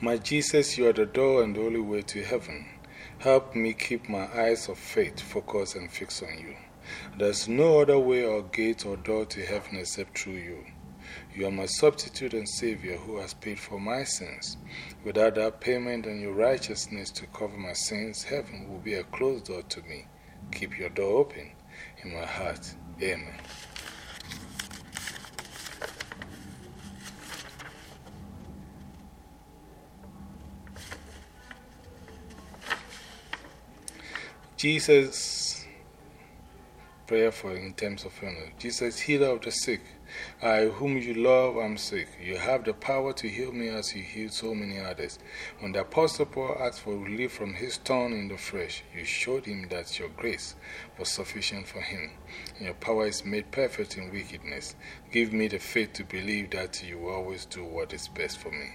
My Jesus, you are the door and the only way to heaven. Help me keep my eyes of faith focused and fixed on you. There's no other way or gate or door to heaven except through you. You are my substitute and Savior who has paid for my sins. Without that payment and your righteousness to cover my sins, heaven will be a closed door to me. Keep your door open in my heart. Amen. Jesus, prayer for in terms of funeral. Jesus, healer of the sick. I, whom you love, am sick. You have the power to heal me as you healed so many others. When the Apostle Paul asked for relief from his thorn in the flesh, you showed him that your grace was sufficient for him. Your power is made perfect in wickedness. Give me the faith to believe that you will always do what is best for me,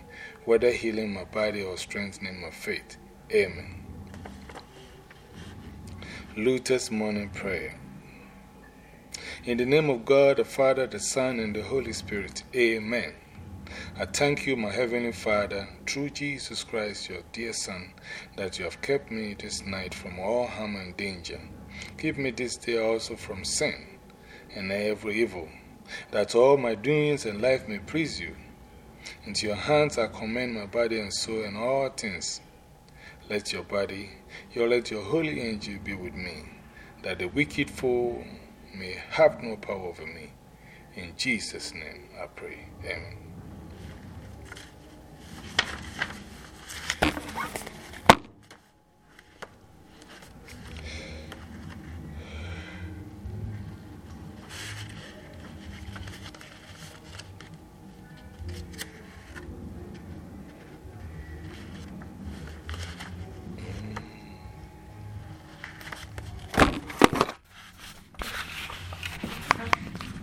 whether healing my body or strengthening my faith. Amen. Luther's Morning Prayer. In the name of God, the Father, the Son, and the Holy Spirit, Amen. I thank you, my Heavenly Father, through Jesus Christ, your dear Son, that you have kept me this night from all harm and danger. Keep me this day also from sin and every evil, that all my doings and life may please you. Into your hands I commend my body and soul and all things. Let your body, your, let your holy angel be with me, that the wicked foe may have no power over me. In Jesus' name I pray. Amen.